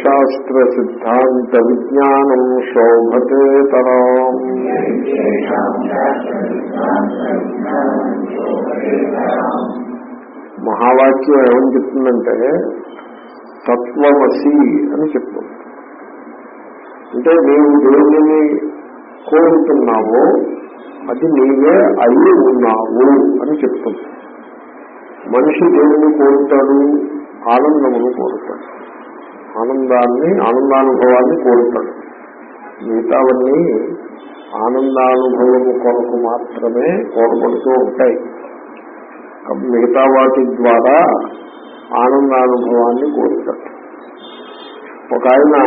శాస్త్రసిద్ధాంత విజ్ఞానం శోభతే తరాం ఏం సతి మహావాక్యాత్ పరోక్షజ్ఞానమీయతే జైస్తేషాం శాస్త్రసిద్ధాంత విజ్ఞానం శోభతే మహావాక్యం ఏమని చెప్తుందంటే తత్వమసి అని చెప్తుంది. అంటే నీవు దేవుని కోరుతున్నావో అది నీవే అయి ఉన్నావు అని చెప్తుంది. మనిషి దేవుని కోరుతాడు ఆనందమును కోరుతాడు. ఆనందాన్ని ఆనందానుభవాన్ని కోరుతాడు. మిగతావన్నీ ఆనందానుభవము కొరకు మాత్రమే కోరబడుతూ ఉంటాయి. మిగతా వాటి ద్వారా ఆనందానుభవాన్ని కోరుతాడు ఒక ఆయన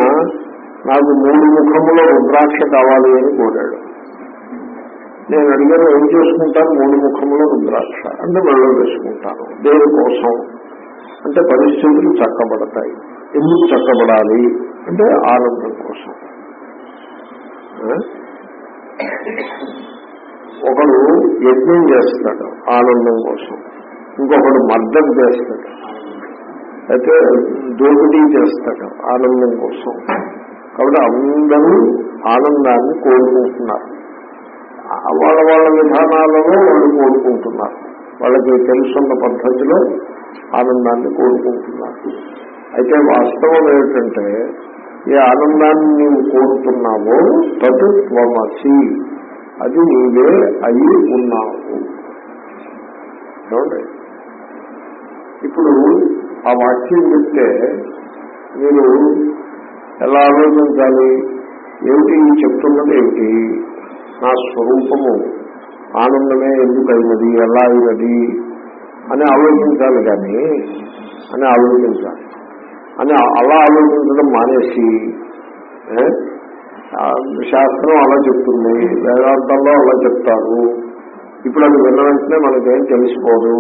నాకు మూడు ముఖముల రుద్రాక్ష కావాలి అని కోరాడు. నేను అడిగాను ఏం చేసుకుంటాను మూడు ముఖముల రుద్రాక్ష? అంటే మెళ్ళో వేసుకుంటాను. దేనికోసం అంటే పరిస్థితులు చక్కబడతాయి. ఎందుకు చక్కబడాలి? అంటే ఆనందం కోసం. ఒకడు యజ్ఞం చేస్తాడు ఆనందం కోసం. ఇంకొకడు మద్దతు చేస్తాడు. అయితే దోపిడీ చేస్తాడు ఆనందం కోసం. కాబట్టి అందరూ ఆనందాన్ని కోరుకుంటున్నారు వాళ్ళ వాళ్ళ విధానాలలో వాళ్ళు కోరుకుంటున్నారు వాళ్ళకి తెలుసున్న పద్ధతిలో ఆనందాన్ని కోరుకుంటున్నారు అయితే వాస్తవం ఏమిటంటే ఏ ఆనందాన్ని నీవు కోరుతున్నావో తదు త్వమసి. అది నీవే అయి ఉన్నావు. చూడండి ఇప్పుడు ఆ వాక్యం చెప్తే మీరు ఎలా ఆలోచించాలి? ఏమిటి చెప్తున్నది ఏమిటి? నా స్వరూపము ఆనందమే ఎందుకైనది? ఎలా అయినది? అని ఆలోచించాలి కానీ అని ఆలోచించాలి. అని అలా ఆలోచించడం మానేసి శాస్త్రం అలా చెప్తుంది వేదాంతంలో అలా చెప్తారు. ఇప్పుడు అది విన్న వెంటనే మనకేం తెలిసిపోదు.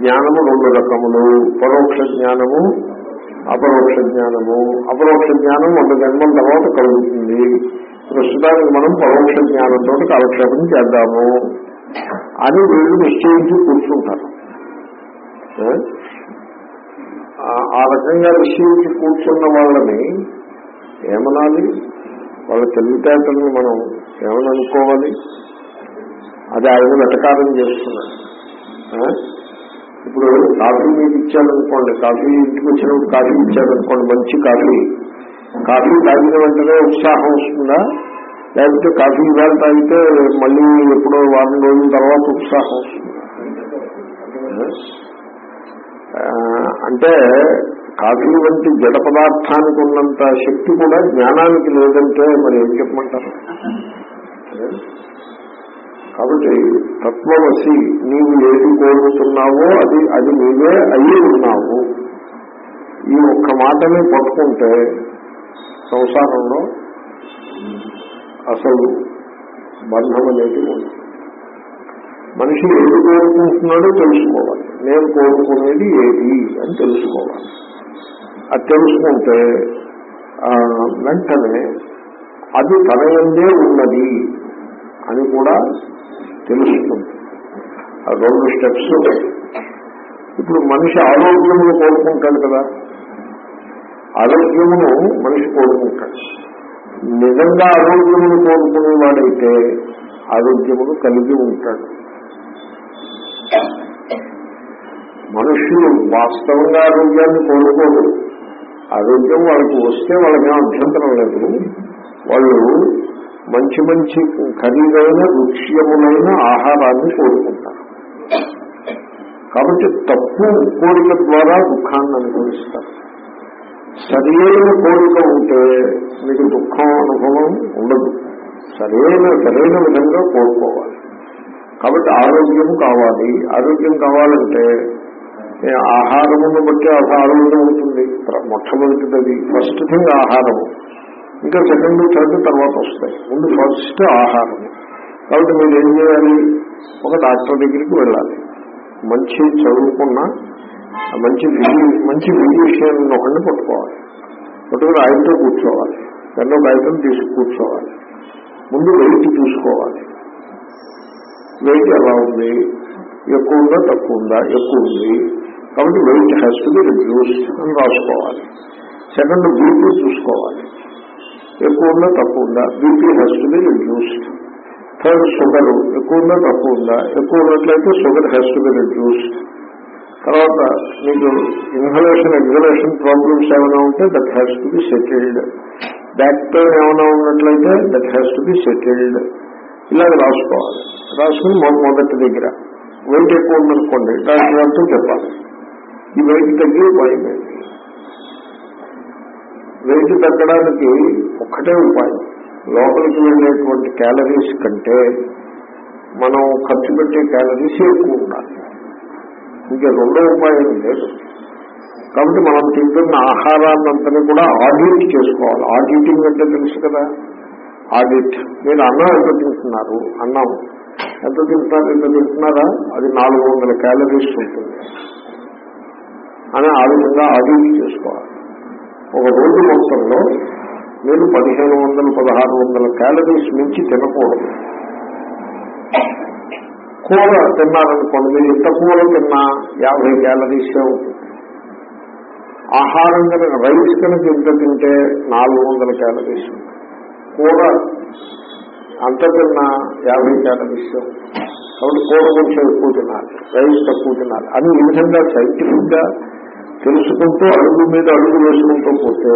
జ్ఞానము రెండు రకములు పరోక్ష జ్ఞానము అపరోక్ష జ్ఞానము. అపరోక్ష జ్ఞానం వంద జన్మల తర్వాత కలుగుతుంది. ప్రస్తుతానికి మనం పరోక్ష జ్ఞానంతో కాలక్షేపం చేద్దాము అని వీళ్ళు నిశ్చయించి కూర్చుంటారు. ఆ రకంగా నిశ్చయించి కూర్చున్న వాళ్ళని ఏమనాలి? వాళ్ళ తెలివితేటల్ని మనం ఏమని అనుకోవాలి అది ఆయన వెటకారం చేస్తున్నాడు ఇప్పుడు కాఫీ మీకు ఇచ్చారనుకోండి కాఫీ ఇంటికి వచ్చినప్పుడు కాఫీ ఇచ్చారనుకోండి మంచి కాఫీ. కాఫీ తాగిన వెంటనే ఉత్సాహం వస్తుందా? లేకపోతే కాఫీ ఇవాళ తాగితే మళ్ళీ ఎప్పుడో వారం రోజుల తర్వాత ఉత్సాహం వస్తుందా? అంటే కాఫీ వంటి జడ పదార్థానికి ఉన్నంత శక్తి కూడా జ్ఞానానికి లేదంటే మరి ఏం చెప్పమంటారు? కాబట్టి తత్వవసి నీవు ఏది కోరుతున్నావో అది అది నీవే అయ్యి ఉన్నావు. ఈ ఒక్క మాటని పట్టుకుంటే సంసారంలో అసలు బంధం అనేది మనిషి ఏది కోరుకుంటున్నాడో తెలుసుకోవాలి. నేను కోరుకునేది ఏది అని తెలుసుకోవాలి. అది తెలుసుకుంటే వెంటనే అది తన ఎందే ఉన్నది అని కూడా తెలుస్తుంది. రెండు స్టెప్స్ ఇప్పుడు మనిషి ఆరోగ్యమును కోరుకుంటాడు కదా. ఆరోగ్యమును మనిషి కోరుకుంటాడు. నిజంగా ఆరోగ్యమును కోరుకునేవాడైతే ఆరోగ్యమును కలిగి ఉంటాడు. మనుషులు వాస్తవంగా ఆరోగ్యాన్ని కోరుకోరు. ఆరోగ్యం వాళ్ళకి వస్తే వాళ్ళకేం అభ్యంతరం లేదు. వాళ్ళు మంచి మంచి ఖరీదైన రుచ్యములైన ఆహారాన్ని కోరుకుంటారు. కాబట్టి తప్పు కోరిక ద్వారా దుఃఖాన్ని అనుభవిస్తారు. సరైన కోరిక ఉంటే మీకు దుఃఖం అనుభవం ఉండదు. సరైన సరైన విధంగా కోరుకోవాలి. కాబట్టి ఆరోగ్యం కావాలి. ఆరోగ్యం కావాలంటే ఆహారమును బట్టి అది ఆరోగ్యం ఉంటుంది. మొట్టమొదటిది ఫస్ట్ థింగ్ ఆహారము. ఇంకా సెకండ్ థర్డ్ తర్వాత వస్తాయి. ముందు ఫస్ట్ ఆహారము. కాబట్టి మీరు ఏం చేయాలి? ఒక డాక్టర్ దగ్గరికి వెళ్ళాలి. మంచి చదువుకున్న మంచి మంచి ఫిజిషియన్ ఒకరిని పట్టుకోవాలి. పట్టుకుని ఆయనతో కూర్చోవాలి. ఎన్నో కాగితం తీసి కూర్చోవాలి. ముందు వెయిట్ చూసుకోవాలి. వెయిట్ ఎలా ఉంది? ఎక్కువ ఉందా? తక్కువ ఉందా? ఎక్కువ ఉంది. కాబట్టి weight has to be reduced అని రాసుకోవాలి. సెకండ్ బీపీ చూసుకోవాలి. ఎక్కువ ఉందా తక్కువ ఉందా? BP has to be reduced third sugar ఎక్కువ ఉందా తక్కువ ఉందా? ఎక్కువ ఉన్నట్లయితే sugar has to be reduced తర్వాత మీకు ఇన్హలేషన్ ఎగ్జలేషన్ ప్రాబ్లమ్స్ ఏమైనా ఉంటే that has to be settled back pain ఏమైనా ఉన్నట్లయితే that has to be settled ఇలాగ రాసుకోవాలి. రాసుకుని మొదటి దగ్గర. వెయిట్ ఎక్కువ ఉందనుకోండి డాక్టర్ గారితో చెప్పాలి. ఈ వెయిట్ తగ్గి ఉపాయం వెయిట్ తగ్గడానికి ఒక్కటే ఉపాయం. లోపలికి వెళ్ళేటువంటి క్యాలరీస్ కంటే మనం ఖర్చు పెట్టే క్యాలరీస్ ఎక్కువ ఉండాలి. ఇంకా రెండో ఉపాయం లేదు. కాబట్టి మనం తింటున్న ఆహారాన్నంతని కూడా ఆడిట్ చేసుకోవాలి. ఆడిటింగ్ అంటే తెలుసు కదా? ఆడిట్ మీరు అన్నం ఎంత తింటున్నారు? అన్నం. ఎంత తింటున్నారు ఎంత తింటున్నారా? అది నాలుగు వందల క్యాలరీస్ ఉంటుంది. అని ఆ విధంగా ఆడిట్ చేసుకోవాలి. ఒక రోజు మొత్తంలో మీరు పదిహేను వందలు పదహారు వందల క్యాలరీస్ మించి తినకూడదు. కూర తిన్నారనుకోండి మీరు ఇంత కూర తిన్నా యాభై క్యాలరీసే ఉంటుంది. ఆహారం కనుక రైస్ కనుక ఇంత తింటే నాలుగు వందల క్యాలరీస్ కూర అంత తిన్నా యాభై క్యాలరీస్ ఉంటుంది. కాబట్టి కూర కొంచెం ఎక్కువ తినాలి రైస్ తక్కువ తినాలి. అని ఈ విధంగా సైంటిఫిక్గా తెలుసుకుంటూ అడుగు మీద అడుగు వేసుకుంటూ పోతే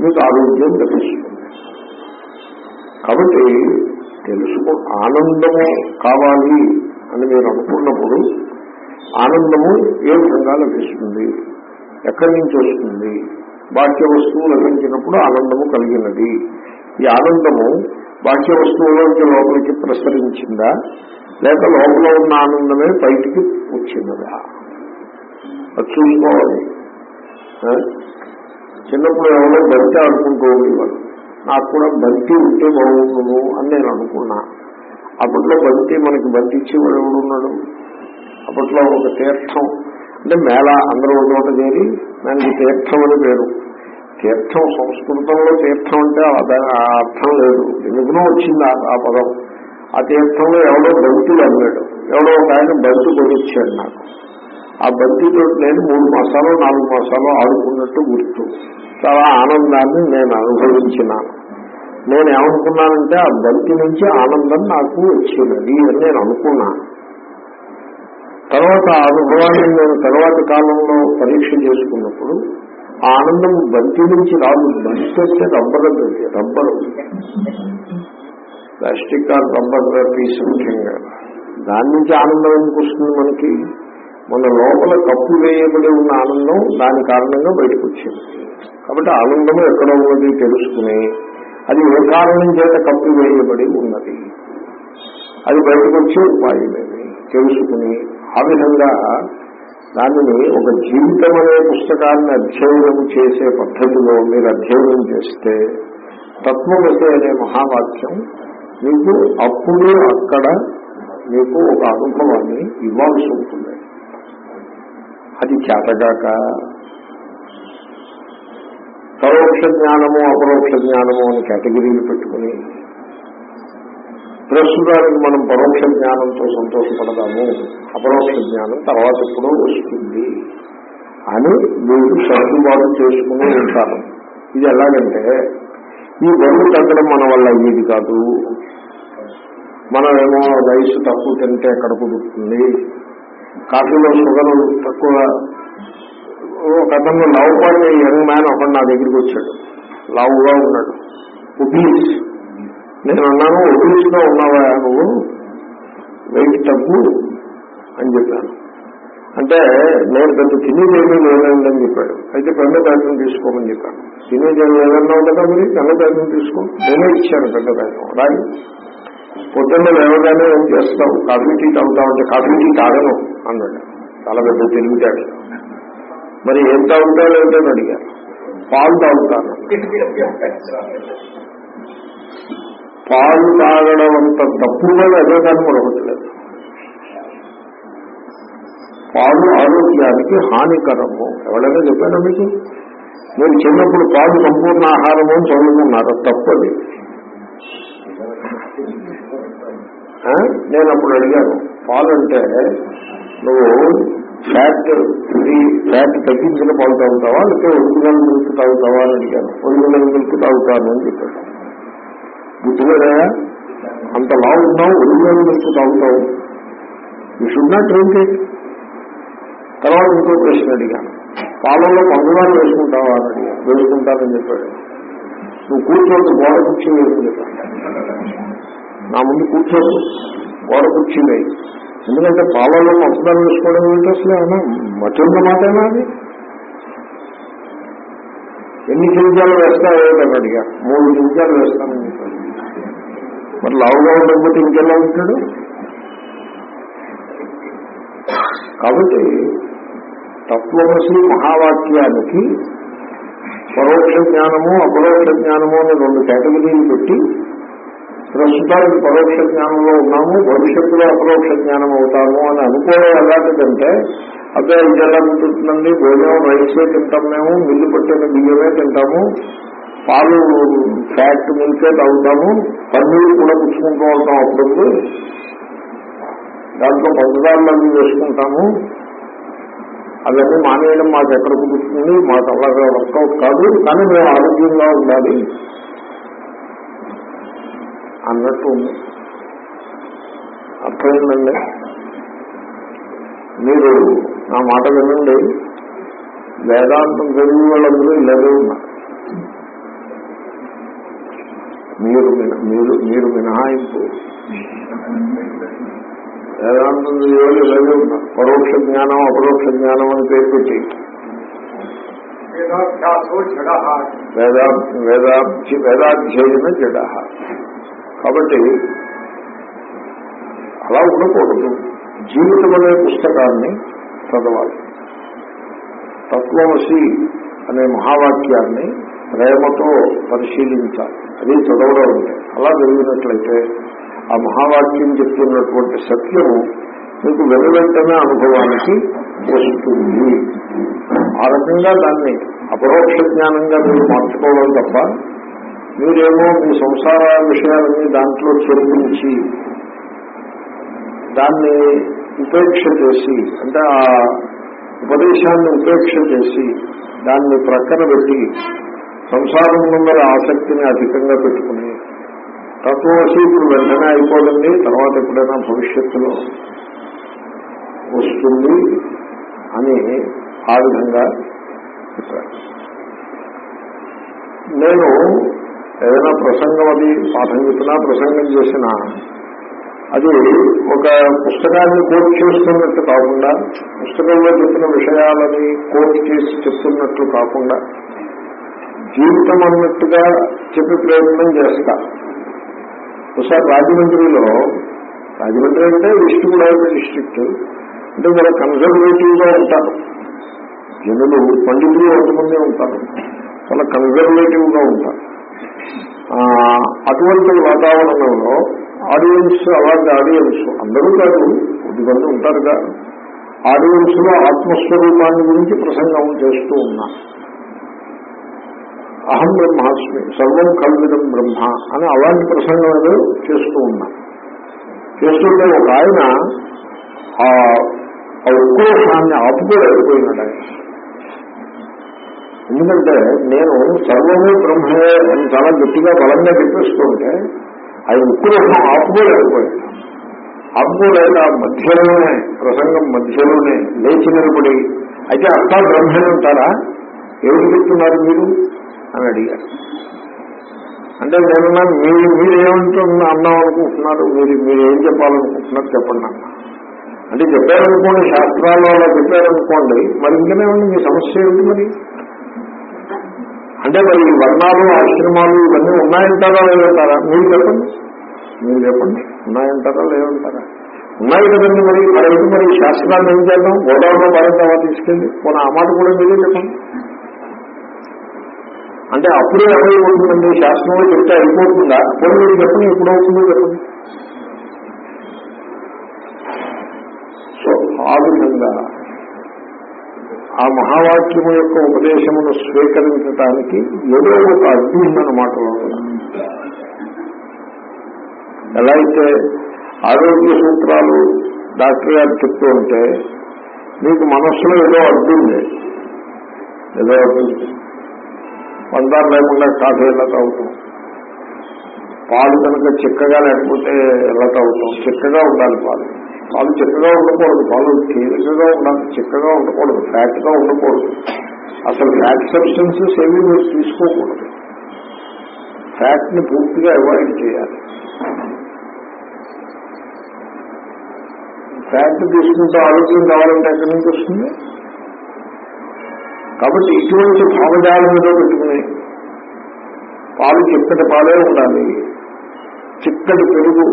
మీకు ఆరోగ్యం లభిస్తుంది. కాబట్టి తెలుసుకో ఆనందము కావాలి అని మీరు అనుకున్నప్పుడు ఆనందము ఏ విధంగా లభిస్తుంది? ఎక్కడి నుంచి వస్తుంది? బాహ్య వస్తువు లభించినప్పుడు ఆనందము కలిగినది. ఈ ఆనందము బాహ్య వస్తువులోకి లోపలికి ప్రసరించిందా? లేక లోపల ఉన్న ఆనందమే బయటికి వచ్చినదా అది చూసుకోవాలి చిన్నప్పుడు ఎవరో బంతి ఆడుకుంటూ ఉండేవాడు. నాకు కూడా బంతి ఉంటే బాగుండును అని నేను అనుకున్నా. అప్పట్లో బంతి మనకి బంతి ఇచ్చేవాడు ఎవడున్నాడు? అప్పట్లో ఒక తీర్థం అంటే మేళ అందరూ ఒక చోట చేరి దానికి తీర్థం అని పేరు. తీర్థం సంస్కృతంలో తీర్థం అంటే ఆ అర్థం లేదు. ఎందుకునో వచ్చింది ఆ- ఆ పదం. ఆ తీర్థంలో ఎవడో బంతులు అన్నాడు. ఎవడో ఒక ఆయన బంతు కొనిచ్చాడు నాకు. ఆ బంతితో నేను మూడు మాసాలు నాలుగు మాసాలు ఆడుకున్నట్టు గుర్తు. చాలా ఆనందాన్ని నేను అనుభవించినాను. నేను ఏమనుకున్నానంటే ఆ బంతి నుంచి ఆనందం నాకు వచ్చినది అని నేను అనుకున్నాను. తర్వాత ఆ అనుభవాన్ని నేను తర్వాతి కాలంలో పరీక్ష చేసుకున్నప్పుడు ఆ ఆనందం బంతి నుంచి రాదు బంతి అంటే రబ్బర్ అది, rubber. Plastic car rubber piece ముఖ్యంగా. దాని నుంచి ఆనందం ఎందుకు వస్తుంది మనకి? మన లోపల కప్పు వేయబడి ఉన్న ఆనందం దాని కారణంగా బయటకు వచ్చింది కాబట్టి ఆనందము ఎక్కడ ఉన్నది తెలుసుకుని అది ఏ కారణం చేత కప్పు వేయబడి ఉన్నది? అది బయటకు వచ్చే ఉపాయమేమి తెలుసుకుని ఆ విధంగా దానిని ఒక జీవితం అనే పుస్తకాన్ని అధ్యయనం చేసే పద్ధతిలో మీరు అధ్యయనం చేస్తే తత్వమతి అనే మహావాక్యం మీకు అప్పుడు అక్కడ మీకు ఒక అనుభవాన్ని ఇవ్వాల్సి ఉంటుంది. అది చేతగాక. పరోక్ష జ్ఞానము అపరోక్ష జ్ఞానము అని కేటగిరీలు పెట్టుకుని ప్రస్తుతానికి మనం పరోక్ష జ్ఞానంతో సంతోషపడదాము అపరోక్ష జ్ఞానం తర్వాత ఎప్పుడో వస్తుంది. అని మీరు సర్దుబాటు చేసుకుని ఉంటారు. ఇది ఎలాగంటే ఈ బరువు తగ్గడం మన వల్ల అయ్యేది కాదు. మనమేమో రైస్ తక్కువ తింటే ఎక్కడ కుదురుతుంది కాఫీలో షుగర్ తక్కువ. ఒక అతను లవ్పాటి యంగ్ మ్యాన్ ఒకడు నా దగ్గరికి వచ్చాడు. లావుగా ఉన్నాడు. ఒబీస్. నేను అన్నాను ఒబీస్లో ఉన్నావా నువ్వు? వెయిట్ తగ్గు అని చెప్పాను. అంటే నేను పెద్ద తినేది లేదండి అని చెప్పాడు. అయితే పెద్ద ప్యాకెట్ తీసుకోమని చెప్పాను. తినేదేమి ఏమి లేదన్నావు కదా మరి? పెద్ద ప్యాకెట్ తీసుకో. నేనే ఇచ్చాను పెద్ద ప్యాకెట్. రాయి. పొద్దున్న లేవగానే ఏం చేస్తావు? కాఫీ టీ తాగుతావు అంటే కాఫీ టీ తాగను. అన్నాడు. చాలా పెద్ద తెలివితాడు మరి ఏం తాగుతావు లేదని అడిగారు. పాలు తాగుతాను. పాలు తాగడం అంత తప్పుగా అదే కానీ మరొకట్లేదు పాలు ఆరోగ్యానికి హానికరము. ఎవరైనా చెప్పారా మీకు? మీరు చిన్నప్పుడు పాలు సంపూర్ణ ఆహారము అని చదువుకున్నారు తప్పది నేను అప్పుడు అడిగాను పాలు అంటే నువ్వు ఫ్యాట్ ఫ్రీ ఫ్యాట్ తగ్గించిన పాలు తాగుతావా లేకపోతే ఒరిజినల్ మిల్క్ తాగుతావా అని అడిగాను. ఒరిజినల్ మిల్క్ తాగుతాను అని చెప్పాను. గుర్తుగా అంత లా ఉన్నావు ఒరిజినల్ మిల్క్ తాగుతావు. You should not drink it తర్వాత ఇంకో ప్రశ్న అడిగాను. పాలల్లో పంచదార వేసుకుంటావా అని అడిగాను. వేసుకుంటానని చెప్పాడు. నువ్వు కూర్చోవద్దు గోడ కుర్చీ వేసుకుని చెప్పాను నా ముందు కూర్చోదు. గోడ కుర్చీ వేయి ఎందుకంటే పాలలో పంచదార వేసుకోవడం ఏంటో అసలు ఏమన్నా మధ్య మాటేనా అది? ఎన్ని చెంచాలు వేస్తాయో అని అడిగా. మూడు చెంచాలు వేస్తానని చెప్పాడు. మరి లావుగా ఉండకపోతే ఇంకెలా ఉంటాడు? కాబట్టి తత్వమసి మహావాక్యానికి పరోక్ష జ్ఞానము అపరోక్ష జ్ఞానము అని రెండు కేటగిరీలు పెట్టి ప్రస్తుతానికి పరోక్ష జ్ఞానంలో ఉన్నాము భవిష్యత్తులో అపరోక్ష జ్ఞానం అవుతాము అని అనుకోవడం ఎలాంటిదంటే అదే ఇది ఎలా ఉంటుందండి భోజనం రైసే తింటాం మేము మిల్లు పట్టిన బియ్యమే తింటాము పాలు ఫ్యాట్ మిల్కే తాగుతాము పన్నీరు కూడా పుచ్చుకుంటూ ఉంటాం అప్పుడు దాంట్లో పంచదారులు అవి వేసుకుంటాము. అవన్నీ మానేయడం మాకు ఎక్కడ కుదురుతుంది మాకు అలాగే వర్కౌట్ కాదు కానీ మేము ఆరోగ్యంగా ఉండాలి. అన్నట్టు ఉంది. అర్థమైందండి? మీరు నా మాట వినండి. వేదాంతం చదివి వాళ్ళందరూ ఇలాగే ఉన్నారు. మీరు మీరు మీరు మినహాయింపు. వేదాంతం ఇలాగే ఉన్నారు. పరోక్ష జ్ఞానం అపరోక్ష జ్ఞానం అని పేరు పెట్టి. వేదాభ్యాసో జడ. వేదా వేదాధ్య వేదాధ్యయన జడ. కాబట్టి అలా ఉండకూడదు. జీవితం అనే పుస్తకాన్ని చదవాలి. తత్వమసి అనే మహావాక్యాన్ని ప్రేమతో పరిశీలించాలి. అది చదవడం అలా జరిగినట్లయితే ఆ మహావాక్యం చెప్తున్నటువంటి సత్యము మీకు వెనువెంటనే అనుభవానికి వస్తుంది. ఆ రకంగా దాన్ని అపరోక్ష జ్ఞానంగా మీరు మార్చుకోవడం తప్ప మీరేమో మీ సంసార విషయాలన్నీ దాంట్లో చెల్లించి దాన్ని ఉపేక్ష చేసి అంటే ఆ ఉపదేశాన్ని ఉపేక్ష చేసి దాన్ని ప్రక్కన పెట్టి సంసారం ముందర ఆసక్తిని అధికంగా పెట్టుకుని తత్వవశి ఇప్పుడు వెంటనే అయిపోదండి తర్వాత ఎప్పుడైనా భవిష్యత్తులో వస్తుంది అని ఆ విధంగా చెప్పారు. నేను ఏదైనా ప్రసంగం అది పాఠం చెప్పినా ప్రసంగం చేసినా అది ఒక పుస్తకాన్ని కోట్ చేస్తున్నట్టు కాకుండా పుస్తకంలో చెప్పిన విషయాలని కోట్ చేసి చెప్తున్నట్లు కాకుండా జీవితం అన్నట్టుగా చెప్పే ప్రయత్నం చేస్తా. ఒకసారి రాజమండ్రిలో రాజమండ్రి అంటే డిస్ట్రిక్ట్ లెవెల్ డిస్ట్రిక్ట్. అంటే చాలా కన్సర్వేటివ్గా ఉంటారు. జనులు పండితులు కొంతమంది ఉంటారు. చాలా కన్సర్వేటివ్గా ఉంటారు. అటువంటి వాతావరణంలో ఆడియన్స్ అలాంటి ఆడియన్స్ అందరూ కాదు కొద్దిమంది ఉంటారుగా ఆడియన్స్లో ఆత్మస్వరూపాన్ని గురించి ప్రసంగం చేస్తూ ఉన్నా. అహం బ్రహ్మాస్మి సర్వం కల్విదం బ్రహ్మ అని అలాంటి ప్రసంగం చేస్తూ ఉన్నా. చేస్తుంటే ఒక ఆయన ఆ ఆ ఉక్రోషాన్ని ఆపుకోలేకపోయినాడు ఆయన. ఎందుకంటే నేను సర్వమే బ్రహ్మే అని చాలా గట్టిగా బలంగా చెప్పేసుకుంటే అది ఉక్రోషం ఆపుకోలేకపోయాడు ఆపుకోలేక మధ్యలోనే ప్రసంగం మధ్యలోనే లేచి నిలబడి అయితే అంతా బ్రహ్మే ఉంటారా? ఎవరు చెప్తున్నారు మీరు? అని అడిగారు అంటే నేనున్నా మీరు మీరు అన్నాం అనుకుంటున్నారు మీరు మీరు ఏం చెప్పాలనుకుంటున్నారు చెప్పండి అన్న. అంటే చెప్పారనుకోండి శాస్త్రాల్లో అలా చెప్పారనుకోండి మరి ఇంకనే ఉంది మీ సమస్య ఏమిటి మరి? అంటే మరి వర్ణాలు ఆశ్రమాలు ఇవన్నీ ఉన్నాయంటారా లేదంటారా? మీరు చెప్పండి. మీరు చెప్పండి. ఉన్నాయంటారా లేదంటారా? ఉన్నాయి కదండి మరి. మరి మరి శాస్త్రాన్ని ఏం చేద్దాం? గోదావరిలో పారేద్దామా తీసుకెళ్ళి మన ఆ మాట కూడా మీరే చెప్పండి. అంటే అప్పుడే అయిపోతుందండి శాస్త్రంలో చెప్తే అయిపోతుందా? అప్పుడు మీరు చెప్పండి. ఎప్పుడు అవుతుందో చెప్పండి. సో ఆ విధంగా ఆ మహావాక్యము యొక్క ఉపదేశమును స్వీకరించటానికి ఏదో ఒక అడ్డు ఉందన్నమాట ఎలా అయితే ఆరోగ్య సూత్రాలు డాక్టర్ గారు చెప్తూ ఉంటే మీకు మనస్సులో ఏదో అడ్డు ఉంది. ఏదో అడ్డు లేకుండా కాఫీ ఎలా తాగుతాం? పాలు కనుక చిక్కగా లేకపోతే ఎలా తాగుతాం? చిక్కగా ఉండాలి పాలు. పాలు చిక్కగా ఉండకూడదు. పాలు తేలికగా ఉండాలి చిక్కగా ఉండకూడదు. ఫ్యాట్గా ఉండకూడదు. అసలు ఫ్యాట్ సబ్స్టెన్సెస్ ఏమీ మీరు తీసుకోకూడదు. ఫ్యాట్ని పూర్తిగా అవాయిడ్ చేయాలి. ఫ్యాట్ తీసుకుంటే ఆరోగ్యం కావాలంటే ఎక్కడి నుంచి వస్తుంది? కాబట్టి ఇటువంటి భావజాలం మీద పెట్టుకుని పాలు చిక్కటి పాలే ఉండాలి. చిక్కటి పెరుగు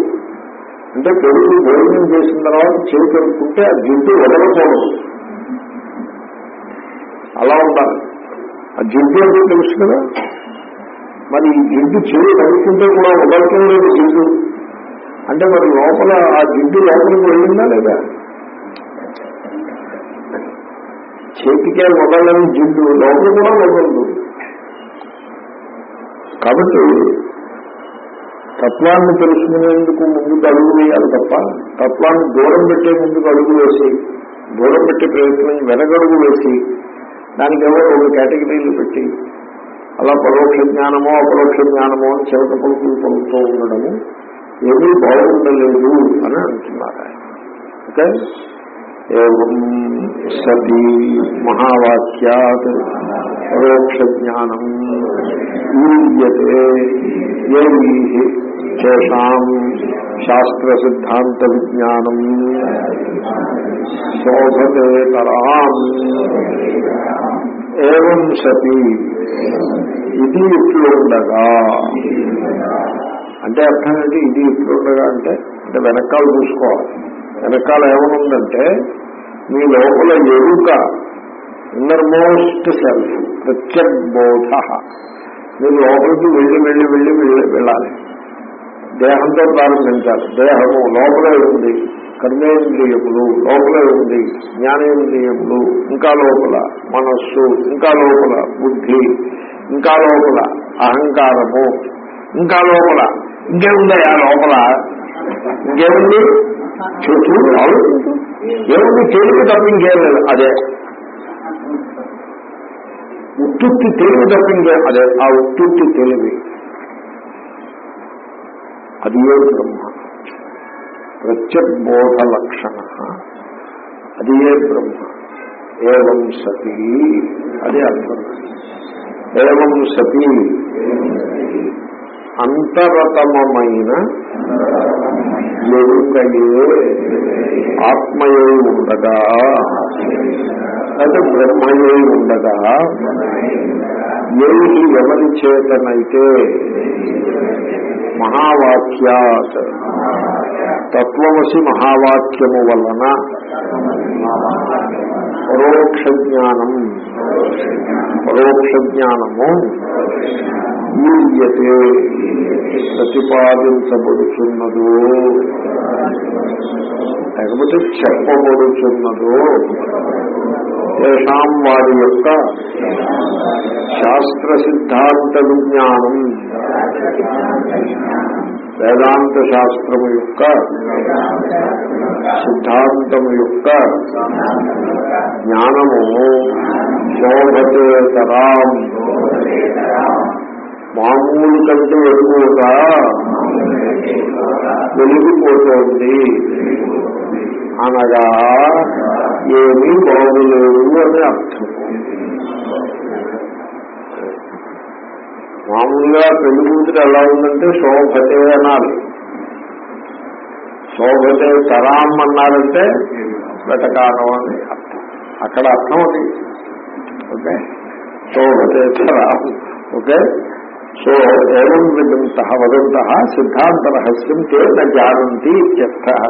అంటే పెరుగు భోజనం చేసిన తర్వాత చేయి కలుపుకుంటే ఆ జిడ్డు వదలకూడదు. అలా ఉండాలి. ఆ జిడ్డు అంటే తెలుసు కదా? మరి ఈ జిడ్డు చేయి కలుపుకుంటే కూడా వదలటం లేదు జిడ్డు అంటే మరి లోపల ఆ జిడ్డు లోపలికి వెళ్ళిందా లేదా? చేతికే వదలని జిడ్డు లోపల కూడా వదలదు కాబట్టి తత్వాన్ని తెలుసుకునేందుకు ముందుకు అడుగు వేయాలి తప్ప తత్వాన్ని దూరం పెట్టే ముందుకు అడుగు వేసి దూరం పెట్టే ప్రయత్నం వెనకడుగు వేసి దానికి ఎవరో రెండు కేటగిరీలు పెట్టి అలా పరోక్ష జ్ఞానమో అపరోక్ష జ్ఞానమో అని చివట పలుకులు పలుకుతూ ఉండడము ఏమీ బాగుండలేదు అని అంటున్నారు ఓకే? ఏం సతీ మహావాక్యాత్ పరోక్ష జ్ఞానం యూయతే ఏ చేషాం శాస్త్ర సిద్ధాంత విజ్ఞానం శోభతేతరాం ఏం సతి ఇది ఇట్లుండగా అంటే అర్థం ఏంటి? ఇది ఇట్లుండగా అంటే అంటే వెనకాల చూసుకోవాలి. వెనకాల ఏమనుందంటే మీ లోపల ఎరుక ఇన్నర్మోస్ట్ సెల్ఫ్ ప్రత్యబోధ మీరు లోపలికి వెళ్ళి వెళ్ళి వెళ్ళి వెళ్ళి వెళ్ళాలి. దేహంతో ప్రారంభించాలి. దేహము లోపలే ఉంది కర్మేంద్రియములు. లోపలే ఉంది జ్ఞానేంద్రియములు. ఇంకా లోపల మనస్సు ఇంకా లోపల బుద్ధి ఇంకా లోపల అహంకారము ఇంకా లోపల ఇంకేముందా ఆ లోపల? ఇంకేముంది? చుట్టూ ఏముంది తెలివి తప్ప ఇంకేం లేదు అదే. ఉత్తుత్తి తెలివి తప్ప ఇంకే అదే ఆ ఉత్తుత్తి తెలివి. అది ఏ బ్రహ్మ? ప్రత్యబోధ లక్షణ అది ఏ బ్రహ్మ? ఏవం సతి. అదే అర్థం. ఏవం సతి. అంతరతమైన ఎరుకయే ఆత్మయే ఉండగా. అంటే బ్రహ్మయే ఉండగా. ఏది ఎవరి చేతనైతే? మహావాక్యా తత్వమసి మహావాక్యము వలన పరోక్ష జ్ఞానం పరోక్ష జ్ఞానము ఈయతే ప్రతిపాదించబడుతున్నదో లేకపోతే చెప్పబడుతున్నదో తేషాం వారి యొక్క శాస్త్ర సిద్ధాంత విజ్ఞానం వేదాంత శాస్త్రము యొక్క సిద్ధాంతము యొక్క జ్ఞానము శోభతేతరాం మామూలు కంటే ఎక్కువగా వెలిగిపోతోంది. అనగా ఏమీ బాగులేదు అని అర్థం. మామూలుగా పెళ్ళి కూతురు ఎలా ఉందంటే శోభతే అనాలి. శోభతే తరాం అన్నారంటే వెటకారం అని అర్థం. అక్కడ అర్థం అది. ఓకే? శోభతేతరాం ఓకే? సో ఏం విదంత వదంత సిద్ధాంత రహస్యం తేన జానంతి ఇత్యర్థ.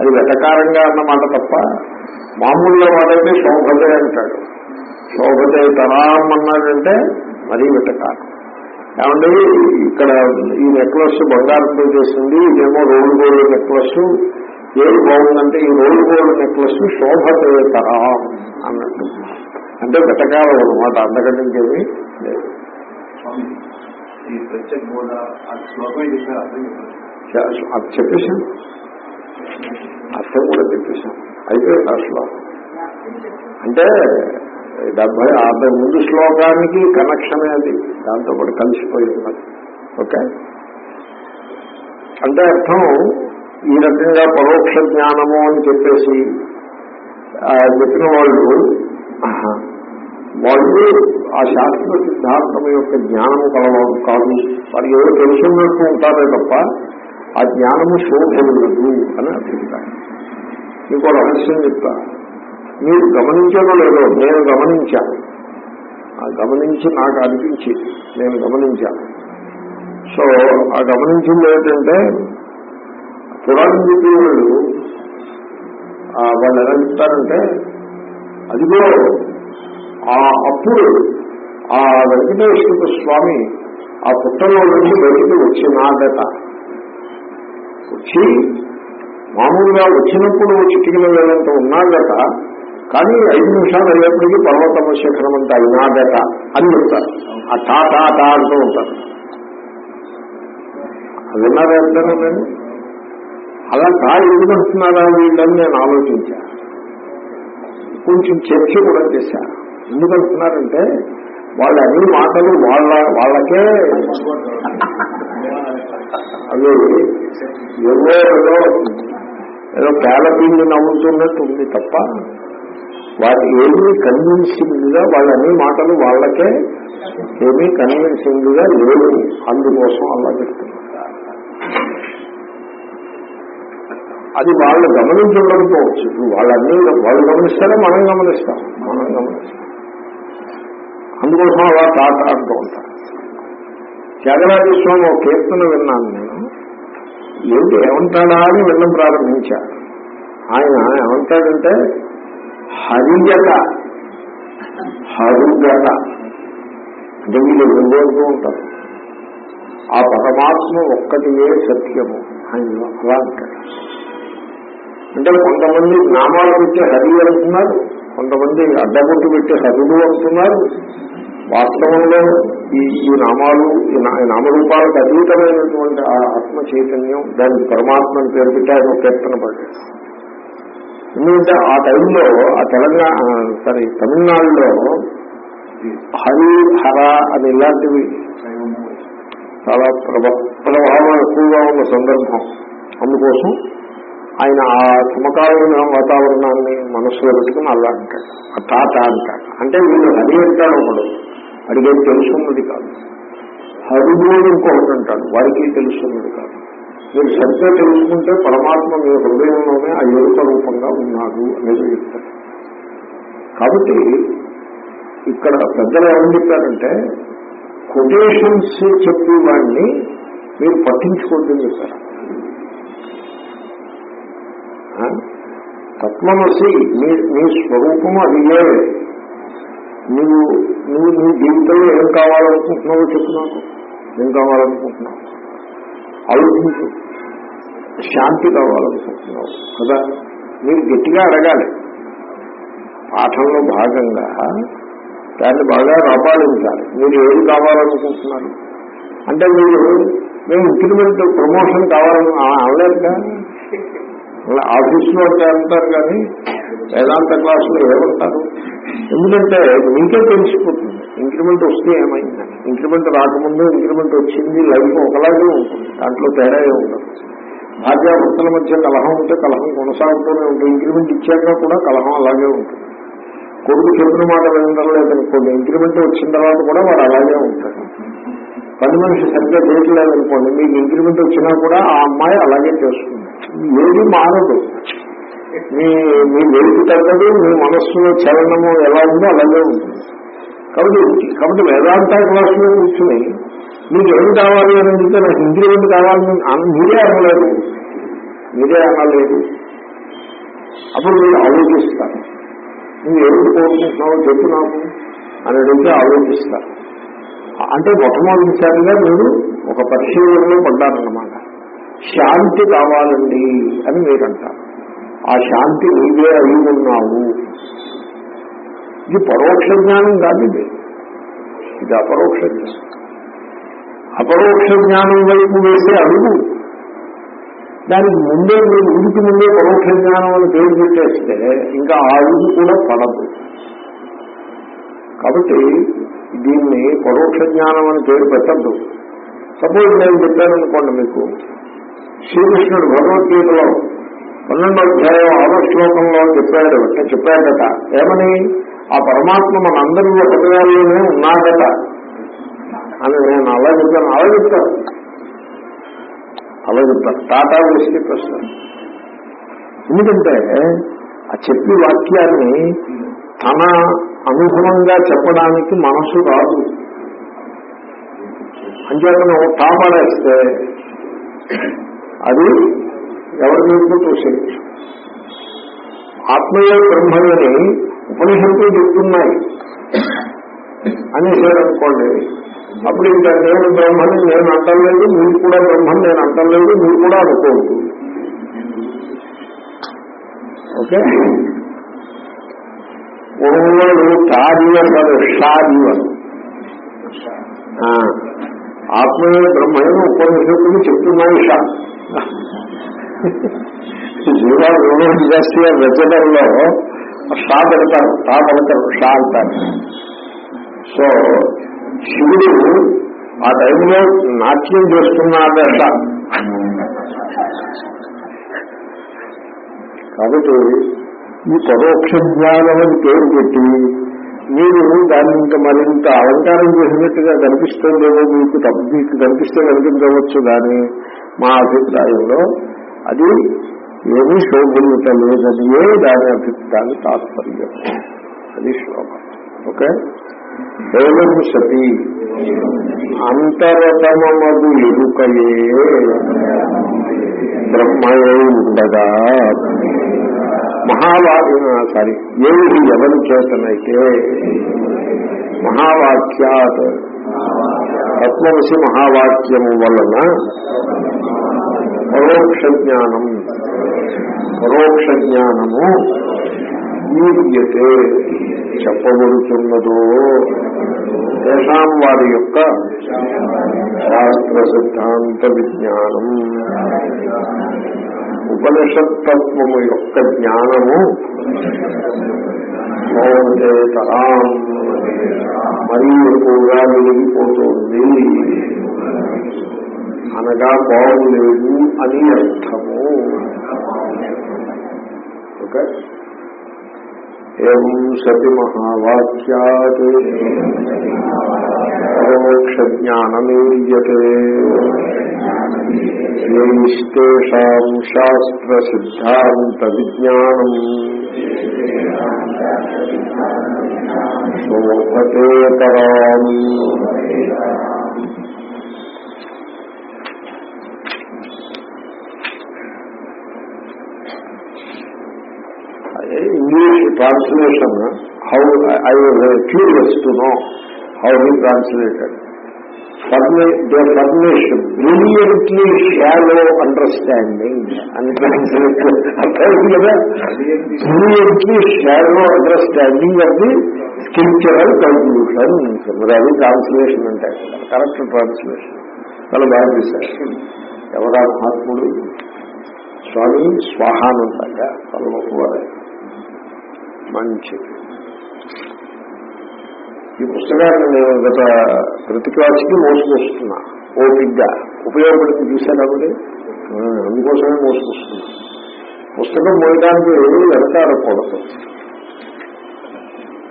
అది వెటకారంగా అన్నమాట తప్ప మామూలుగా వాడైతే శోభతే అంటాడు. శోభతే తరాం అన్నాడంటే మరీ వెటకారం. ఏమంటే ఇక్కడ ఈ నెక్లెస్ బంగారంతో చేసింది ఇదేమో రోడ్డు గోల్డ్ నెక్లెస్. ఏది బాగుందంటే ఈ రోడ్డు గోల్డ్ నెక్లెస్ శోభతే తరాం అన్నట్టు. అంటే వెటకాలం అనమాట అంతకంటే ఇంకేమీ అది చెప్పేశాను. అర్థం కూడా చెప్పేశాం అయిపోయింది ఆ శ్లోకం. అంటే డెబ్బై అరవై ముందు శ్లోకానికి కనెక్షనే అది దాంతో పాటు కలిసిపోయి ఉన్నది ఓకే? అంటే అర్థం ఈ రకంగా పరోక్ష జ్ఞానము అని చెప్పేసి చెప్పిన వాళ్ళు వాళ్ళు ఆ శాస్త్ర సిద్ధాంతం యొక్క జ్ఞానము కలవారు కాదు. వారికి ఏదో తెలుసున్నట్టు ఉంటారే తప్ప ఆ జ్ఞానము శోభనులదు అని అభిప్రాయం ఇంకో రహస్యం చెప్తా. మీరు గమనించడం లేదో నేను గమనించాను. ఆ గమనించి నాకు అనిపించి నేను గమనించాను. సో ఆ గమనించింది ఏంటంటే పురాణం వాళ్ళు వాళ్ళు ఎలా చెప్తారంటే అదిగో ఆ అప్పుడు ఆ వెంకటేశ్వర స్వామి ఆ పుట్టలో నుంచి బయటికి వచ్చినాడట వచ్చి మామూలుగా వచ్చినప్పుడు చిటికిన వేలంత ఉన్నాడట కానీ ఐదు నిమిషాలు అయ్యేప్పటికీ పర్వతమ శిఖరం అంటే అయినాదట అని చెప్తారు. ఆ టా టా టా అంటూ ఉంటారు. అది విన్నారా అంటారా నేను అలా టా ఎందుకు అంటున్నారా వీళ్ళని నేను ఆలోచించా. కొంచెం చర్చ కూడా చేశా. ఎందుకు అంటున్నారంటే వాళ్ళు అన్ని మాటలు వాళ్ళ వాళ్ళకే అవి ఎవరో ఏదో ఏదో పేలపిండి నవ్వుతున్నట్టు ఉంది తప్ప వాటి ఏమీ కన్విన్సింగ్గా వాళ్ళ అన్ని మాటలు వాళ్ళకే ఏమీ కన్విన్సింగ్గా లేవు. అందుకోసం అలా చెప్తున్నారు. అది వాళ్ళు గమనించకపోవచ్చు ఇప్పుడు వాళ్ళన్నీ వాళ్ళు గమనిస్తారా? మనం గమనిస్తాం. మనం గమనిస్తాం. అందుకోసం అలా తాట ఆడుతూ ఉంటారు. త్యాగరాజు స్వామి ఒక కీర్తన విన్నాను నేను. ఏంటి ఏమంటాడా అని వినడం ప్రారంభించాను ఆయన ఏమంటాడంటే హరిగత హరుగత అంటే వీళ్ళు వింటూ ఉంటారు. ఆ పరమాత్మ ఒక్కటియే సత్యము ఆయన అలా అంటాడు అంటే కొంతమంది నామాలు పెట్టి హరి అంటున్నారు కొంతమంది అడ్డగొట్టు పెట్టి హరుడు అంటున్నారు. వాస్తవంలో ఈ ఈ నామాలు ఈ నామరూపాలకు అతీతమైనటువంటి ఆ ఆత్మ చైతన్యం దానికి పరమాత్మ పేరు పెట్టి ఆయన కీర్తన పడ్డాడు ఎందుకంటే ఆ టైంలో ఆ తెలంగాణ సారీ తమిళనాడులో హరి హర అని ఇలాంటివి చాలా ప్రభావం ఎక్కువగా ఉన్న సందర్భం. అందుకోసం ఆయన ఆ సమకాలీన వాతావరణాన్ని మనసులో పెట్టుకుని అలా అంటాడు. ఆ తాత అంటాడు. అంటే వీళ్ళు హరి అంటాడు ఒకడు. అడిగేది తెలుసున్నది కాదు. హరిడు ఇంకొకటి అంటాడు. వారికి తెలుసున్నది కాదు. మీరు సరిగ్గా తెలుసుకుంటే పరమాత్మ మీ హృదయంలోనే ఆ యువత రూపంగా ఉన్నాడు అనేది చెప్తారు. కాబట్టి ఇక్కడ పెద్దలు ఏమని చెప్పారంటే కొటేషన్స్ చెప్పి వాడిని మీరు పట్టించుకోవద్దని చెప్పారు. ఆ? తత్వమసి మీ నీ స్వరూపము అదియే. నువ్వు నువ్వు నీ జీవితంలో ఏం కావాలనుకుంటున్నావో చెప్పు నాకు. ఏం కావాలనుకుంటున్నావు? ఆలోచించు శాంతి కావాలనుకుంటున్నావు. కదా? మీరు గట్టిగా అడగాలి. పాఠంలో భాగంగా దాన్ని బాగా రాపాడించాలి మీరు ఏది కావాలనుకుంటున్నారు? అంటే మీరు మేము ఇంక్రిమెంట్ ప్రమోషన్ కావాలని అనలేదు అలా ఆఫీస్లో అంటే అంటారు కానీ వేదాంత క్లాసులో ఏమంటారు? ఎందుకంటే మీకే తెలిసిపోతుంది ఇంక్రిమెంట్ వస్తే ఏమైంది? ఇంక్రిమెంట్ రాకముందు ఇంక్రిమెంట్ వచ్చింది లైఫ్ ఒకలాగే ఉంటుంది. దాంట్లో తేడా ఉండదు. భార్యాభర్తల మధ్య కలహం ఉంటే కలహం కొనసాగుతూనే ఉంటుంది. ఇంక్రిమెంట్ ఇచ్చాక కూడా కలహం అలాగే ఉంటుంది. కొడుకు చెప్పిన మాట వినడం లేదనుకోండి ఇంక్రిమెంట్ వచ్చిన తర్వాత కూడా వాడు అలాగే ఉంటాడు. పని మనిషి సరిగ్గా చేయట్లేదనుకోండి మీకు ఇంక్రిమెంట్ వచ్చినా కూడా ఆ అమ్మాయి అలాగే చేస్తుంది. ఏది మారదు. మీ మీ వెలుగు తగ్గదు మీ మనస్సులో చలనము ఎలా ఉందో అలాగే ఉంటుంది. కాబట్టి కాబట్టి వేదాంత క్లాసులో కూర్చుని మీకు ఏం కావాలి? అని అడిగితే నాకు ఇంగ్రీడియంట్ కావాలని మీరే అనలేదు. మీరే అనలేదు. అప్పుడు మీరు ఆలోచిస్తారు. నువ్వు ఏమిటి కోరుకుంటున్నావో చెప్పు నాకు. అని అడిగితే ఆలోచిస్తారు. అంటే మొట్టమొదటిసారిగా మీరు ఒక పరిశీలనలో పడ్డారన్నమాట శాంతి కావాలండి అని మీరు అంటారు ఆ శాంతి నీవే అయి ఉన్నావు. ఇది పరోక్ష జ్ఞానం కాదు ఇది. ఇది అపరోక్ష జ్ఞానం. అపరోక్ష జ్ఞానం వైపు వేసే అడుగు. దానికి ముందే మీరు ఉడికి ముందే పరోక్ష జ్ఞానం అని పేరు పెట్టేస్తే ఇంకా ఆ అడుగు కూడా పడదు. కాబట్టి దీన్ని పరోక్ష జ్ఞానం అని పేరు పెట్టద్దు. సపోజ్ నేను చెప్పాననుకోండి మీకు శ్రీకృష్ణుడు భగవద్గీతలో పన్నెండో అధ్యాయం ఆరో శ్లోకంలో చెప్పాడు చెప్పాడట ఏమని? ఆ పరమాత్మ మనందరి హృదయాల్లోనే ఉన్నాడట అని నేను అలా చెప్తాను అలా చెప్తాను. అలా చెప్తాను. టాటా వేసి ప్రశ్న. ఎందుకంటే ఆ చెప్పి వాక్యాన్ని తన అనుభవంగా చెప్పడానికి మనసు రాదు. అంచేతను తాపడేస్తే అది ఎవరి మీద చూసే ఆత్మయే బ్రహ్మని ఉపనిషత్తులు చెప్తున్నాయి. అనేసారనుకోండి అప్పుడు ఇంకా నేను బ్రహ్మని నేను అంటలేదు మీరు కూడా బ్రహ్మని నేను అంటలేదు మీరు కూడా అనుకోవద్దు. ఓకే? పూర్వలు తాజీవన్ కాదు షాజీవన్ ఆత్మయే బ్రహ్మయ్య ఉపనిషత్తులు చెప్తున్నాయి షా. జీవా యూనివర్సిటీ చేస్తే రచనల్లో షా పెడతారు షా పెడతారు షా అంటారు. సో శివుడు ఆ టైంలో నాట్యం చేస్తున్నాడట కాబట్టి ఈ పరోక్ష జ్ఞానం అని పేరు పెట్టి మీరు దాన్ని ఇంకా మరింత అలంకారం చేసినట్టుగా కనిపిస్తుందేమో మీకు మీకు కనిపిస్తే కనిపించవచ్చు. కానీ మా అభిప్రాయంలో అది ఏమీ శోభనీయత లేదనియే దాని అభిప్రాయం తాత్పర్యం? అది శ్లోకం ఓకే? దైవం సతి అంతరతమదు ఎరుకయే బ్రహ్మయే ఉండగా. మహావా సారీ. ఏమిటి ఎవరి చేతనైతే? మహావాక్యాత్. తత్వమసి మహావాక్యము వలన పరోక్ష జ్ఞానం పరోక్ష జ్ఞానము వీర్యతే చెప్పబడుతున్నదో. తేషాం వారి యొక్క శాస్త్ర సిద్ధాంత విజ్ఞానం. ఉపనిషత్తత్వము యొక్క జ్ఞానము మరీ ఎక్కువగా వెలిగిపోతుంది అనగా బాగులేదు అని అర్థము ఓకే ఏం సతి మహావాక్యాత్ పరోక్ష జ్ఞానమీయతే ఏషాం శాస్త్ర సిద్ధాంత విజ్ఞానం శోభతేతరాం English translation how I curious to know how he translated they furnish brilliantly shallow understanding అని ట్రాన్స్లేట్ కదా brilliantly shallow understanding of the scriptural conclusion మరి అది ట్రాన్స్లేషన్ అంటే కరెక్ట్ ట్రాన్స్లేషన్ చాలా బాగా చేశారు ఎవరా మహాత్ముడు స్వామి స్వాహానందంగా చాలా మంచిది. ఈ పుస్తకాన్ని నేను గత ప్రతి క్లాస్కి మోసుకొస్తున్నా. ఓపిగ్గా ఉపయోగపడింది చూశానండి అందుకోసమే మోసుకొస్తున్నా. పుస్తకం మోయడానికి వెనకాడకూడదు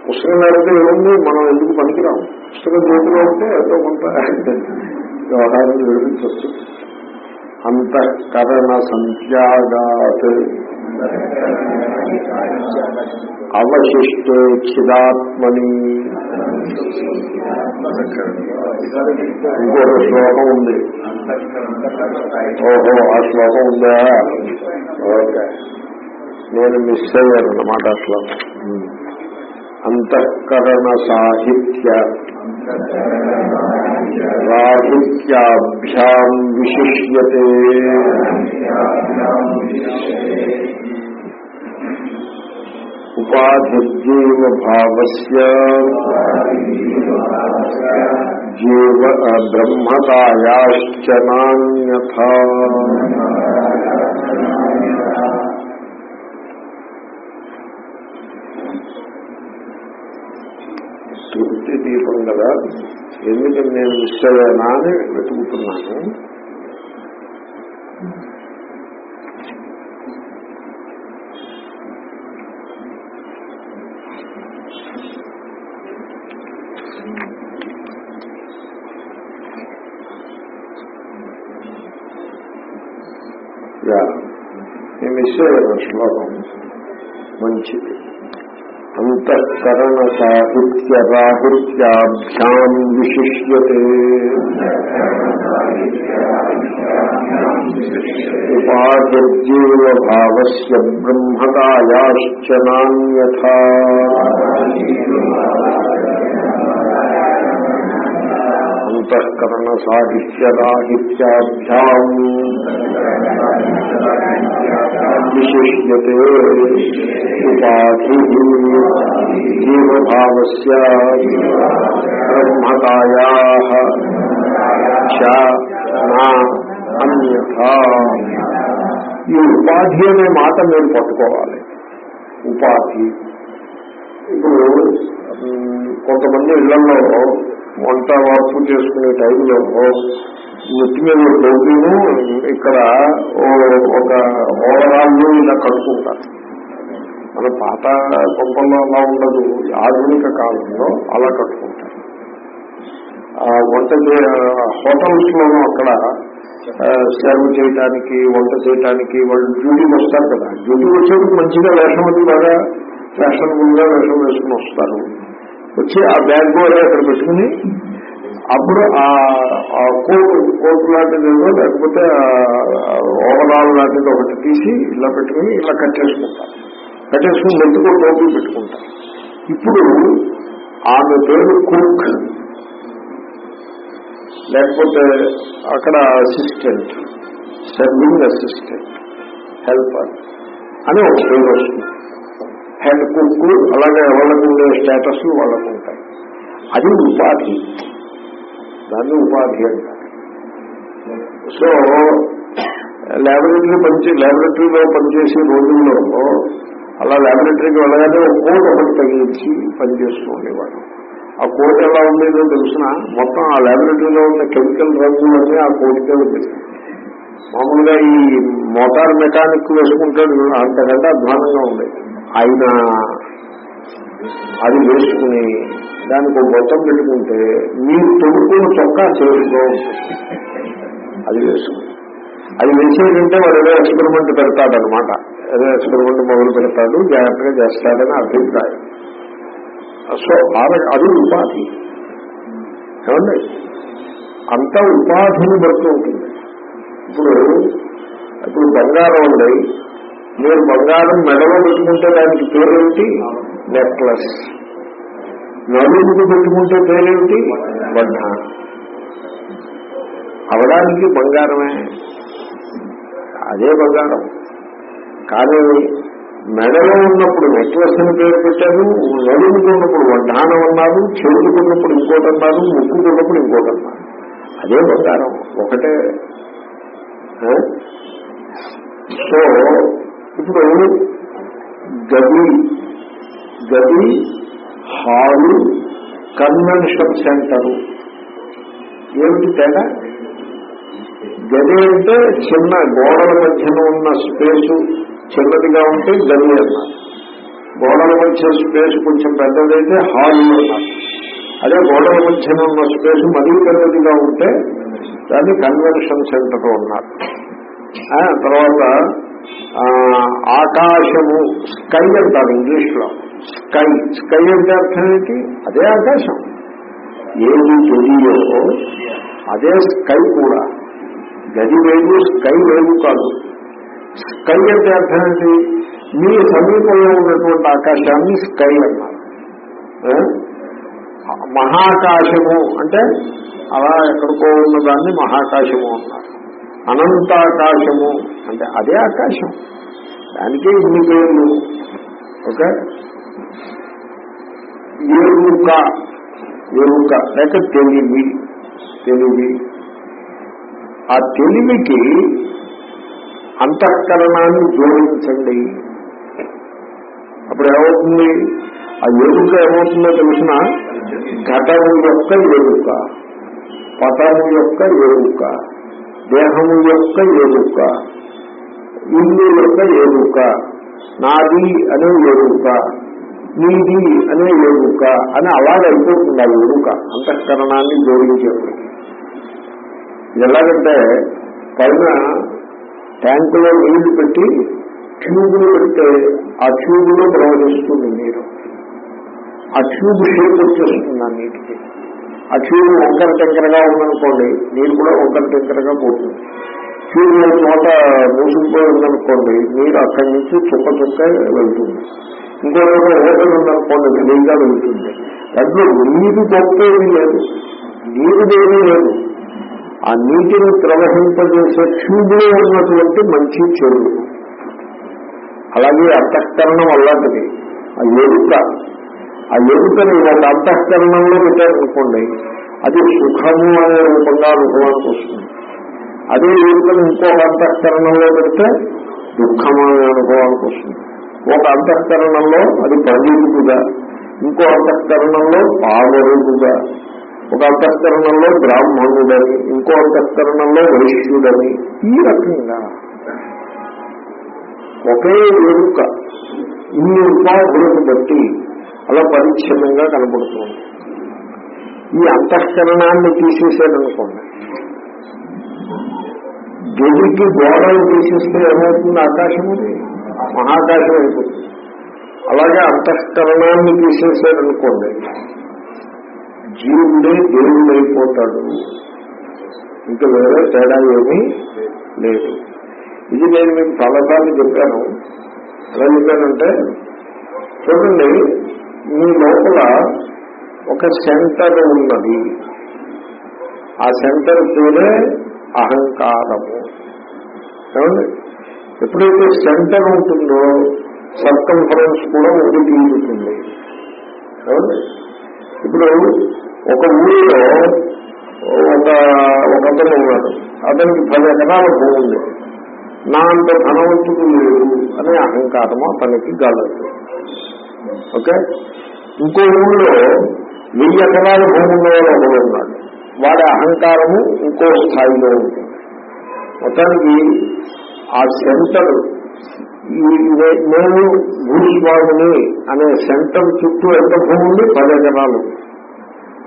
పుస్తకం లేకపోతే ఏముంది? మనం ఎందుకు పనికిరాము పుస్తకం చేతిలో ఉంటే ఎంతో కొంత వ్యవహారం నడిపించవచ్చు అంతఃకరణ సంత్యాగాత్ అవశిష్టే చిదాత్మని ఇంకొక శ్లోకం ఉంది. ఓహో ఆ శ్లోకం ఉందా? ఓకే. నేను మిస్ అయ్యాను అన్నమాట ఆ శ్లోకం. అంతఃకరణ సాహిత్య राहित्याभ्याम विशिष्य उपाधिजीव भाव जीव ब्रह्मतायाश्च नान्यथा। ఎందుకని నేను మిస్ అయ్యానా అని వెతుకుతున్నాను. నేను మిస్ అయ్యాను శ్లోకం. మంచిది. అంతఃకరణ సాహిత్య రాహిత్యాభ్యాం విశిష్యతే ఉపాధిర్జీవ భావస్య బ్రహ్మతాయాశ్చ నాన్యథా అంతఃకరణ సాహిత్య రాహిత్యాభ్యాం విశిష్యతే ఉపాధి జీవభావస్య బ్రహ్మతాయా చ నా అన్యథా ఈ ఉపాధి అనే మాట మీరు పట్టుకోవాలి ఉపాధి ఇప్పుడు ఉమ్, కొంతమంది ఇళ్ళలో వంట వార్పు చేసుకునే టైంలో నెత్తి మీద టోపీను ఇక్కడ ఒక ఓవరాళ్ళు ఇలా కట్టుకుంటారు మన పాత కొంపల్లో అలా ఉండదు. ఆధునిక కాలంలో అలా కట్టుకుంటారు ఆ వంట హోటల్స్ లోనూ అక్కడ సర్వ్ చేయడానికి వంట చేయడానికి వాళ్ళు డ్యూటీకి వస్తారు కదా. డ్యూటీకి వచ్చేందుకు మంచిగా వేషమతి బాగా ఫ్యాషనబుల్గా వేషం వేసుకుని వస్తారు. వచ్చి ఆ బ్యాగ్ కూడా అక్కడ పెట్టుకుని అప్పుడు ఆ కోటు కోటు లాంటిది ఏదో లేకపోతే ఓవరాల్ లాంటిది ఒకటి తీసి ఇలా పెట్టుకుని ఇలా కట్టేసుకుంటారు కట్టేసుకుని మెత్తుకో టోపీ పెట్టుకుంటారు ఇప్పుడు ఆమె పేరు కుక్ లేకపోతే అక్కడ అసిస్టెంట్ సర్వింగ్ అసిస్టెంట్ హెల్పర్ అని ఒక పేరు వస్తుంది. హెడ్ కుక్ అలాగే వాళ్ళకు ఉండే స్టేటస్లు వాళ్ళకు ఉంటాయి అది ఉపాధి. దాన్ని ఉపాధి అంటారు. సో ల్యాబొరేటరీ పనిచే ల్యాబొరేటరీలో పనిచేసే రోజుల్లో అలా ల్యాబొరేటరీకి వెళ్ళగానే ఒక కోట్ ఒకటి తగిలించి పనిచేస్తూ ఉండేవాడు. ఆ కోట్ ఎలా ఉండేదో తెలిసిన మొత్తం ఆ ల్యాబొరేటరీలో ఉన్న కెమికల్ రంగులన్నీ ఆ కోటికే ఉండేది మామూలుగా ఈ మోటార్ మెకానిక్ వేసుకుంటాడు అంతకంటే అధ్వానంగా ఉండేది. ఆయన అది వేసుకుని దానికి ఒక బొత్తం పెట్టుకుంటే మీరు తొడుక్కుని చొక్కా చేసుకో. అది వేసుకుని అది వేసేటంటే వాడు ఏదో ఎక్స్పెరిమెంట్ పెడతాడనమాట ఏదో ఎక్స్పెరిమెంట్ మొదలు పెడతాడు జాగ్రత్తగా చేస్తాడని అభిప్రాయం. సో అది ఉపాధి. ఏమండి? అంత ఉపాధిని బట్టి ఉంటుంది. ఇప్పుడు ఇప్పుడు బంగారం ఉంది మీరు బంగారం మెడలో పెట్టుకుంటే దానికి పేరేమిటి నెక్లెస్ నలుగురు పెట్టుకుంటే పేరేమిటి? బంధ అవడానికి బంగారమే. అదే బంగారం. కానీ మెడలో ఉన్నప్పుడు నెక్లెస్ అని పేరు పెట్టారు నడుముకు ఉన్నప్పుడు వడ్డానం అన్నారు చెవులకు ఉన్నప్పుడు ఇంకోటి అన్నారు ముక్కుకున్నప్పుడు ఇంకోటి అన్నారు అదే బంగారం. ఒకటే. సో ఇప్పుడు గది గది హాలు కన్వెన్షన్ సెంటరు. ఏమిటి తేడా? గది అంటే చిన్న గోడల మధ్యన ఉన్న స్పేసు చిన్నదిగా ఉంటే గది అన్నారు. గోడల మధ్య స్పేస్ కొంచెం పెద్దదైతే హాల్ అన్నారు. అదే గోడల మధ్యన ఉన్న స్పేస్ మరీ పెద్దదిగా ఉంటే దాన్ని కన్వెన్షన్ సెంటర్ అన్నారు. తర్వాత ఆకాశము స్కై అంటారు ఇంగ్లీష్లో స్కై. స్కై అంటే అర్థం ఏంటి? అదే ఆకాశం. ఏది గదియో అదే స్కై కూడా. గది వేరు స్కై వేరు కాదు. స్కై అంటే అర్థం ఏంటి? మీ సమీపంలో ఉన్నటువంటి ఆకాశాన్ని స్కై అన్నారు. మహాకాశము అంటే అలా ఎక్కడికో ఉన్నదాన్ని మహాకాశము అన్నారు. అనంతాకాశము. అంటే అదే ఆకాశం. దానికే ఇన్ని పేర్లు. ఓకే? ఎరుక ఎరుక లేక తెలివి. తెలివి. ఆ తెలివికి అంతఃకరణాన్ని జోడించండి. అప్పుడు ఏమవుతుంది? ఆ ఎరుక ఏమవుతుందో తెలిసిన? ఘటము యొక్క ఎరుక పటము యొక్క ఎరుక దేహము యొక్క ఎరుక ఇల్లు యొక్క ఎరుక నాది అనే ఎరుక నీది అనే ఎరుక అని అలాగైపోతుంది ఆ ఎరుక అంతఃకరణాన్ని జోడించేది ఎలాగంటే పైన ట్యాంకులో నీళ్ళు పెట్టి ట్యూబులు పెడితే ఆ ట్యూబులో ప్రవహిస్తుంది నీరు. ఆ ట్యూబ్ షేప్ వచ్చేస్తుంది ఆ నీటికి. ఆ ట్యూబ్ వంకర టెంకరగా ఉందనుకోండి నీరు కూడా వంకర టెంకరగా పోతుంది. ట్యూబ్ చోట మూసుకుపోయి ఉందనుకోండి నీరు అక్కడి నుంచి చుక్క చుక్క వెళ్తుంది. ఇంకో చోట ఓపెన్ ఉందనుకోండి విలీగా వెళ్తుంది. దాంట్లో నీరు తప్పేది లేదు. నీరు దేమీ లేదు. ఆ నీటిని ప్రవహింపజేసే ట్యూబ్లో ఉన్నటువంటి మంచి చెరువు. అలాగే అంతఃకరణం అలాంటిది. ఆ ఎరుక ఆ ఎముకని ఒక అంతఃకరణంలో పెట్టారనుకోండి అది సుఖము అనే రూపంగా అనుభవానికి వస్తుంది అదే ఎముకని ఇంకొక అంతఃకరణంలో పెడితే దుఃఖము అనే అనుభవానికి వస్తుంది ఒక అంతఃకరణంలో అది పండితుగా ఇంకో అంతఃకరణంలో పావరుడుగా ఒక అంతఃకరణంలో బ్రాహ్మణుడని ఇంకో అంతఃకరణంలో వైశ్యుడని ఈ రకంగా ఒకే ఎరుక ఇన్ని ఉపాధులను బట్టి అలా పరిచ్ఛిన్నంగా కనబడుతుంది. ఈ అంతఃకరణాన్ని తీసేసాడనుకోండి గదికి గోడలు తీసేస్తే ఏమవుతుంది? ఆకాశం అది? మహాకాశం అయిపోతుంది. అలాగే అంతఃకరణాన్ని తీసేసాడనుకోండి జీవుడే దేవుడు అయిపోతాడు ఇంకా వేరే తేడా ఏమీ లేదు. ఇది నేను మీకు చాలాసార్లు చెప్పాను. ఎలా చెప్పానంటే చూడండి మీ లోపల ఒక సెంటర్ ఉన్నది. ఆ సెంటర్ పేరే అహంకారము. ఏమండి? ఎప్పుడైతే సెంటర్ ఉంటుందో సర్కంఫరెన్స్ కూడా ఉండి తీరుతుంది ఏమండి? ఇప్పుడు ఒక ఊరిలో ఒక ఒకతను ఉన్నాడు. అతనికి పది ఎకరాల భూమి ఉంది. నా అంత ధనవంతుడు లేడు అనే అహంకారము అతనికి గలదు. ఓకే? ఇంకో ఊళ్ళో వెయ్యి ఎకరాల భూమి ఒకడు ఉన్నాడు వాడి అహంకారము ఇంకో స్థాయిలో ఉంటుంది. మొత్తానికి ఆ సెంటర్ నేను భూస్వామిని అనే సెంటర్ చుట్టూ ఎంత భూమి ఉంది పది ఎకరాలు.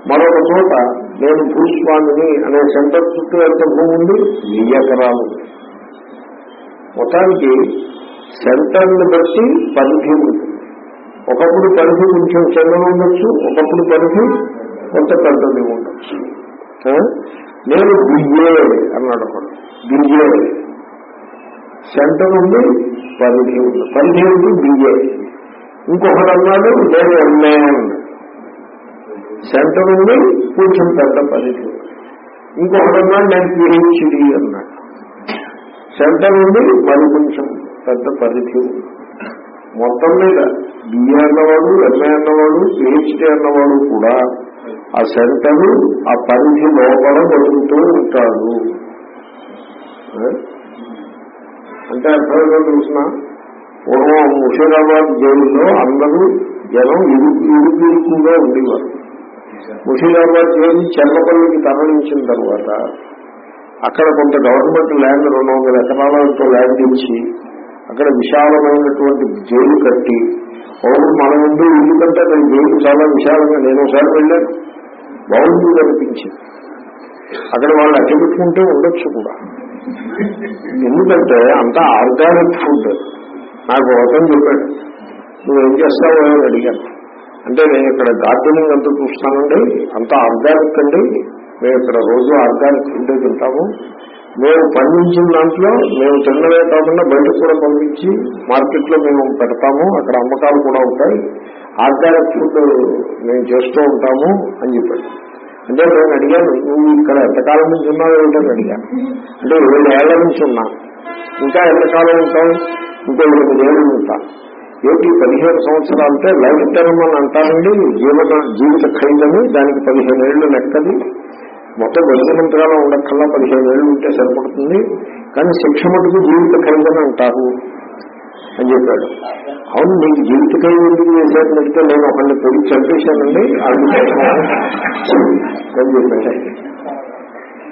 మరొక చోట నేను భూస్వామిని అనే సెంటర్ చుట్టూ ఎంత భూమి ఉంది వెయ్యి ఎకరాలు. మొత్తానికి సెంటర్ని బట్టి పరిధి ఉంటుంది. ఒకప్పుడు పరిధి కొంచెం చిన్నది ఉండొచ్చు ఒకప్పుడు పరిధి కొంత పెద్దది ఉండొచ్చు. నేను బియ్యే అన్నాడు ఒకడు బియ్యే సెంటర్ ఉంది పరిధి ఉంది. పరిధి ఉంది బియ్యే ఇంకొకడు అన్నాడు నేను ఎంఏ సెంటర్ ఉంది కొంచెం పెద్ద పరిధి ఇంకొకటి ఇంకొకడు అన్నాడు నేను పిహెచ్డి అన్నాడు. సెంటర్ ఉంది మరి కొంచెం పెద్ద పరిధి ఉంది. మొత్తం మీద బిఏ అన్నవాడు ఎంఏ అన్నవాడు పిహెచ్డి అన్నవాడు కూడా ఆ సెంటర్ ఆ పరిధి లోపల బతుకుతూ ఉంటాడు. అంటే అర్థంగా చూసిన పూర్వం ముషీరాబాద్ జైల్లో అందరూ జనం ఇరుకు ఇరుకుగా ఉండేవారు. ముషీరాబాద్ జైలు చెల్లపల్లికి తరలించిన తర్వాత అక్కడ కొంత గవర్నమెంట్ ల్యాండ్ రెండు వందల ఎకరాలతో ల్యాండ్ ఇచ్చి అక్కడ విశాలమైనటువంటి జైలు కట్టి పౌరులు మన ముందు ఇల్లు కంటే నేను జైలు చాలా విశాలంగా నేను ఒకసారి వెళ్ళాను. బాగుంది అనిపించింది. అక్కడ వాళ్ళు అట్టబెట్టుకుంటే ఉండొచ్చు కూడా. ఎందుకంటే అంతా ఆర్గానిక్ ఫుడ్. నాకు ఒకటని చెప్పాడు నువ్వేం చేస్తావు అని అడిగాను. అంటే నేను ఇక్కడ గార్డెనింగ్ అంతా చూస్తానండి అంతా ఆర్గానిక్ అండి. మేము ఇక్కడ రోజు ఆర్గానిక్ ఫుడ్ తింటాము. మేము పండించిన దాంట్లో మేము తిన్నవే కాకుండా బయటకు కూడా పంపించి మార్కెట్లో మేము పెడతాము అక్కడ అమ్మకాలు కూడా ఉంటాయి. ఆర్గానిక్ ఫుడ్ మేము చేస్తూ ఉంటాము అని చెప్పాడు. అంటే నేను అడిగాను నువ్వు ఇక్కడ ఎంతకాలం నుంచి ఉన్నావు ఏమిటని అడిగాను అంటే ఏడు ఏళ్ళ నుంచి ఉన్నా. ఇంకా ఎంతకాలం ఉంటావు? ఇంకో ఎనిమిది ఏళ్ళు ఉంటా. ఏంటి పదిహేను సంవత్సరాలు అంటే లైఫ్ టర్మ్ అని అంటారండి జీవిత జీవిత ఖైదని దానికి పదిహేను ఏళ్ళు లెక్కది. మొత్తం బతికినంతకాలం ఉండక్కల్లా పదిహేను ఏళ్ళు ఉంటే సరిపడుతుంది. కానీ శిక్ష మటుకు జీవిత ఖైదని ఉంటారు అని చెప్పాడు. అవును నీకు జీవిత ఖైదు ఎందుకు చేశారని చెప్తే నేను ఒకరిని పొడి చంపేశానండి అందుకోసం అని చెప్పాడు.